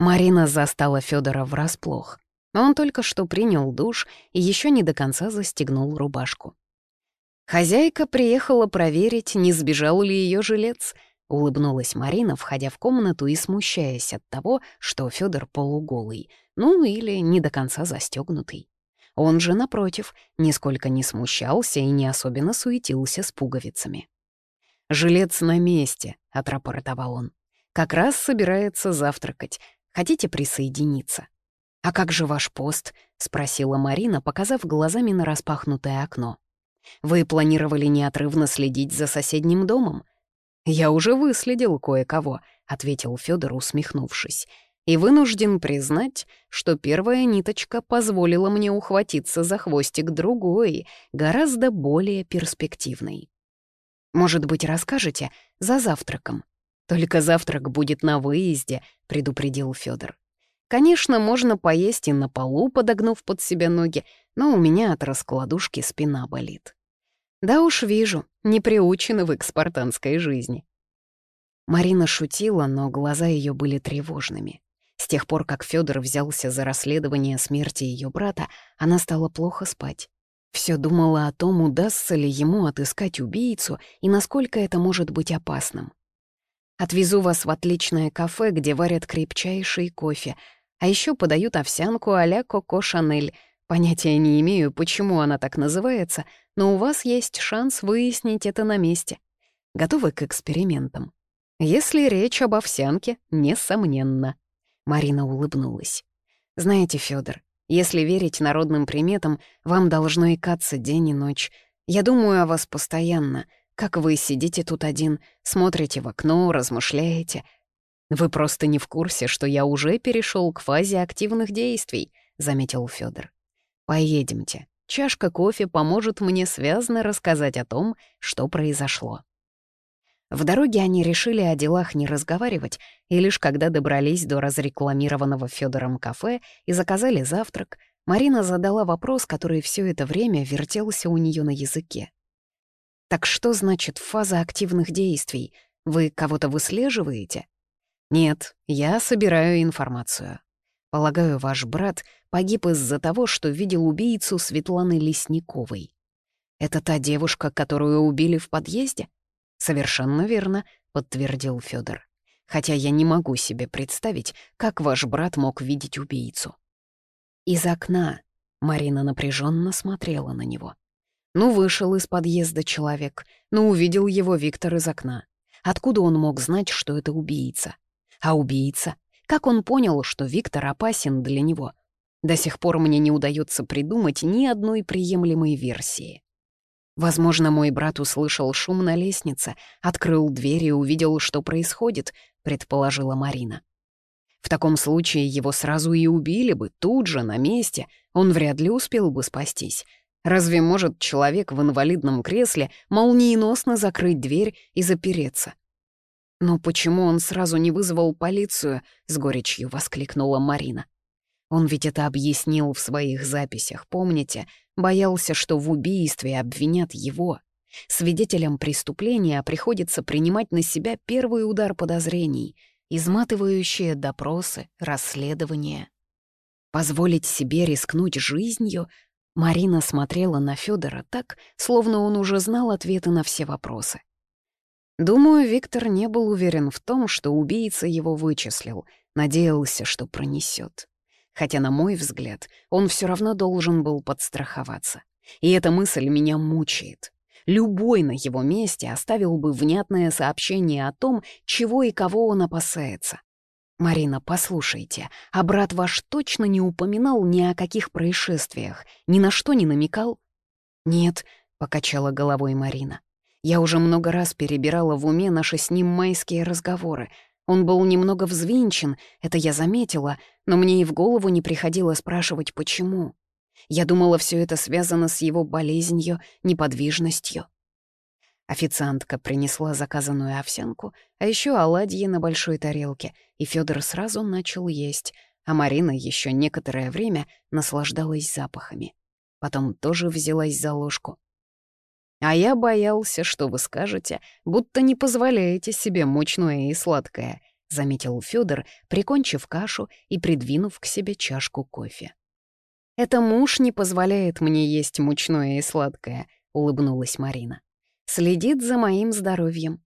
Марина застала Федора врасплох. Он только что принял душ и еще не до конца застегнул рубашку. Хозяйка приехала проверить, не сбежал ли ее жилец — Улыбнулась Марина, входя в комнату и смущаясь от того, что Фёдор полуголый, ну или не до конца застегнутый. Он же, напротив, нисколько не смущался и не особенно суетился с пуговицами. «Жилец на месте», — отрапортовал он. «Как раз собирается завтракать. Хотите присоединиться?» «А как же ваш пост?» — спросила Марина, показав глазами на распахнутое окно. «Вы планировали неотрывно следить за соседним домом?» «Я уже выследил кое-кого», — ответил Федор, усмехнувшись. «И вынужден признать, что первая ниточка позволила мне ухватиться за хвостик другой, гораздо более перспективной. Может быть, расскажете за завтраком? Только завтрак будет на выезде», — предупредил Федор. «Конечно, можно поесть и на полу, подогнув под себя ноги, но у меня от раскладушки спина болит». «Да уж вижу, не приучены вы к спартанской жизни». Марина шутила, но глаза ее были тревожными. С тех пор, как Федор взялся за расследование смерти ее брата, она стала плохо спать. Все думала о том, удастся ли ему отыскать убийцу и насколько это может быть опасным. «Отвезу вас в отличное кафе, где варят крепчайший кофе, а еще подают овсянку а-ля Коко Шанель», Понятия не имею, почему она так называется, но у вас есть шанс выяснить это на месте. Готовы к экспериментам? Если речь об овсянке, несомненно. Марина улыбнулась. Знаете, Федор, если верить народным приметам, вам должно икаться день и ночь. Я думаю о вас постоянно. Как вы сидите тут один, смотрите в окно, размышляете. Вы просто не в курсе, что я уже перешел к фазе активных действий, заметил Федор. Поедемте. Чашка кофе поможет мне связно рассказать о том, что произошло. В дороге они решили о делах не разговаривать, и лишь когда добрались до разрекламированного Федором кафе и заказали завтрак, Марина задала вопрос, который все это время вертелся у нее на языке. «Так что значит фаза активных действий? Вы кого-то выслеживаете?» «Нет, я собираю информацию. Полагаю, ваш брат погиб из-за того, что видел убийцу Светланы Лесниковой. Это та девушка, которую убили в подъезде? Совершенно верно, подтвердил Федор. Хотя я не могу себе представить, как ваш брат мог видеть убийцу. Из окна Марина напряженно смотрела на него. Ну, вышел из подъезда человек, ну, увидел его Виктор из окна. Откуда он мог знать, что это убийца? А убийца как он понял, что Виктор опасен для него? До сих пор мне не удается придумать ни одной приемлемой версии. Возможно, мой брат услышал шум на лестнице, открыл дверь и увидел, что происходит, предположила Марина. В таком случае его сразу и убили бы, тут же, на месте. Он вряд ли успел бы спастись. Разве может человек в инвалидном кресле молниеносно закрыть дверь и запереться? «Но почему он сразу не вызвал полицию?» — с горечью воскликнула Марина. Он ведь это объяснил в своих записях, помните? Боялся, что в убийстве обвинят его. Свидетелям преступления приходится принимать на себя первый удар подозрений, изматывающие допросы, расследования. Позволить себе рискнуть жизнью? Марина смотрела на Федора так, словно он уже знал ответы на все вопросы. Думаю, Виктор не был уверен в том, что убийца его вычислил, надеялся, что пронесет. Хотя, на мой взгляд, он все равно должен был подстраховаться. И эта мысль меня мучает. Любой на его месте оставил бы внятное сообщение о том, чего и кого он опасается. «Марина, послушайте, а брат ваш точно не упоминал ни о каких происшествиях, ни на что не намекал?» «Нет», — покачала головой Марина. Я уже много раз перебирала в уме наши с ним майские разговоры. Он был немного взвинчен, это я заметила, но мне и в голову не приходило спрашивать, почему. Я думала, все это связано с его болезнью, неподвижностью. Официантка принесла заказанную овсянку, а еще оладьи на большой тарелке, и Федор сразу начал есть, а Марина еще некоторое время наслаждалась запахами. Потом тоже взялась за ложку. А я боялся, что вы скажете, будто не позволяете себе мучное и сладкое», заметил Федор, прикончив кашу и придвинув к себе чашку кофе. «Это муж не позволяет мне есть мучное и сладкое», — улыбнулась Марина. «Следит за моим здоровьем».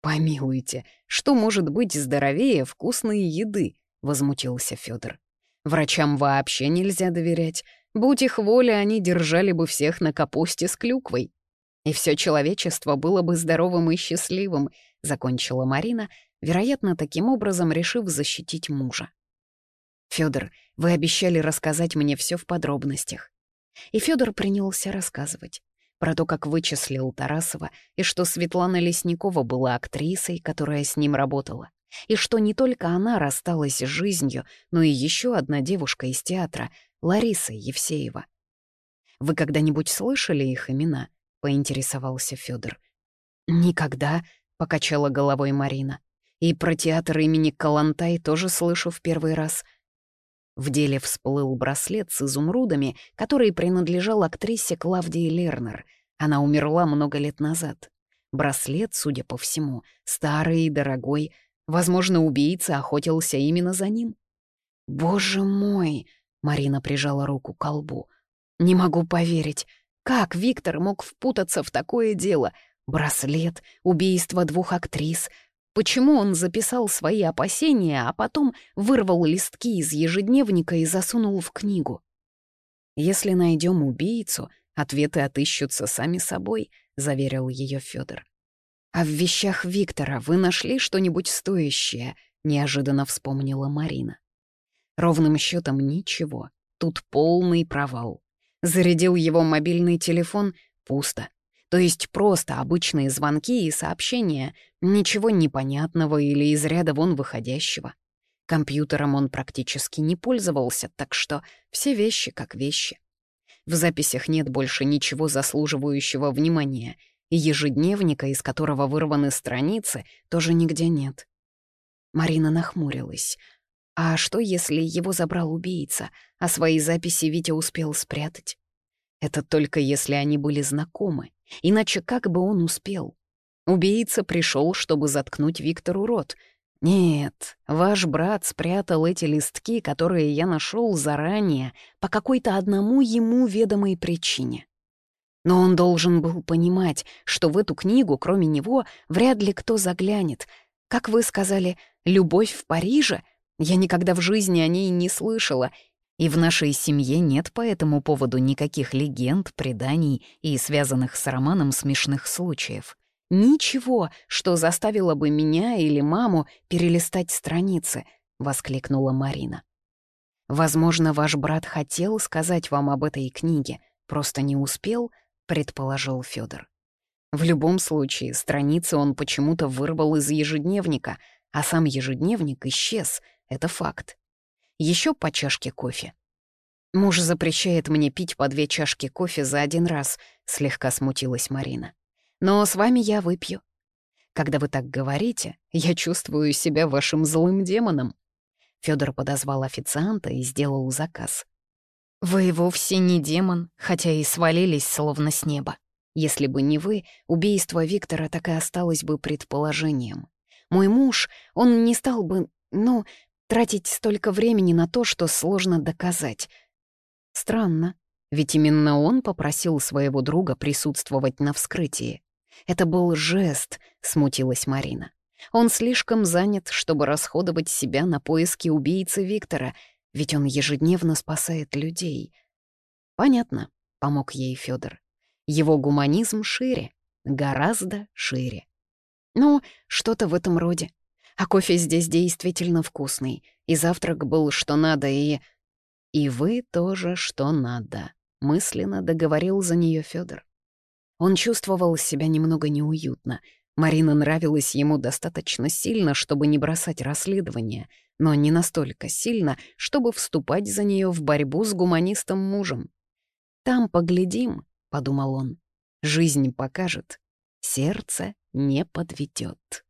«Помилуйте, что может быть здоровее вкусной еды?» — возмутился Федор. «Врачам вообще нельзя доверять. Будь их воля, они держали бы всех на капусте с клюквой. И все человечество было бы здоровым и счастливым», — закончила Марина, вероятно, таким образом решив защитить мужа. Федор, вы обещали рассказать мне все в подробностях. И Федор принялся рассказывать про то, как вычислил Тарасова, и что Светлана Лесникова была актрисой, которая с ним работала, и что не только она рассталась с жизнью, но и еще одна девушка из театра, Лариса Евсеева. «Вы когда-нибудь слышали их имена?» — поинтересовался Федор. «Никогда», — покачала головой Марина. «И про театр имени Калантай тоже слышу в первый раз». В деле всплыл браслет с изумрудами, который принадлежал актрисе Клавдии Лернер. Она умерла много лет назад. Браслет, судя по всему, старый и дорогой. Возможно, убийца охотился именно за ним. «Боже мой!» — Марина прижала руку к колбу. «Не могу поверить. Как Виктор мог впутаться в такое дело? Браслет, убийство двух актрис, Почему он записал свои опасения, а потом вырвал листки из ежедневника и засунул в книгу? «Если найдем убийцу, ответы отыщутся сами собой», — заверил ее Федор. «А в вещах Виктора вы нашли что-нибудь стоящее?» — неожиданно вспомнила Марина. Ровным счетом ничего. Тут полный провал. Зарядил его мобильный телефон — пусто. То есть просто обычные звонки и сообщения, ничего непонятного или из ряда вон выходящего. Компьютером он практически не пользовался, так что все вещи как вещи. В записях нет больше ничего заслуживающего внимания, и ежедневника, из которого вырваны страницы, тоже нигде нет. Марина нахмурилась. А что, если его забрал убийца, а свои записи Витя успел спрятать? Это только если они были знакомы. Иначе как бы он успел? Убийца пришел, чтобы заткнуть Виктору рот. Нет, ваш брат спрятал эти листки, которые я нашел заранее, по какой-то одному ему ведомой причине. Но он должен был понимать, что в эту книгу, кроме него, вряд ли кто заглянет. Как вы сказали, «Любовь в Париже»? Я никогда в жизни о ней не слышала, и в нашей семье нет по этому поводу никаких легенд, преданий и связанных с романом смешных случаев. Ничего, что заставило бы меня или маму перелистать страницы, воскликнула Марина. Возможно, ваш брат хотел сказать вам об этой книге, просто не успел, предположил Федор. В любом случае, страницы он почему-то вырвал из ежедневника, а сам ежедневник исчез, это факт еще по чашке кофе. «Муж запрещает мне пить по две чашки кофе за один раз», — слегка смутилась Марина. «Но с вами я выпью. Когда вы так говорите, я чувствую себя вашим злым демоном». Федор подозвал официанта и сделал заказ. «Вы вовсе не демон, хотя и свалились словно с неба. Если бы не вы, убийство Виктора так и осталось бы предположением. Мой муж, он не стал бы, ну, Тратить столько времени на то, что сложно доказать. Странно, ведь именно он попросил своего друга присутствовать на вскрытии. Это был жест, смутилась Марина. Он слишком занят, чтобы расходовать себя на поиски убийцы Виктора, ведь он ежедневно спасает людей. Понятно, помог ей Федор. Его гуманизм шире, гораздо шире. Ну, что-то в этом роде. А кофе здесь действительно вкусный. И завтрак был что надо, и... И вы тоже что надо, мысленно договорил за нее Федор. Он чувствовал себя немного неуютно. Марина нравилась ему достаточно сильно, чтобы не бросать расследование, но не настолько сильно, чтобы вступать за нее в борьбу с гуманистом-мужем. «Там поглядим», — подумал он. «Жизнь покажет, сердце не подведет.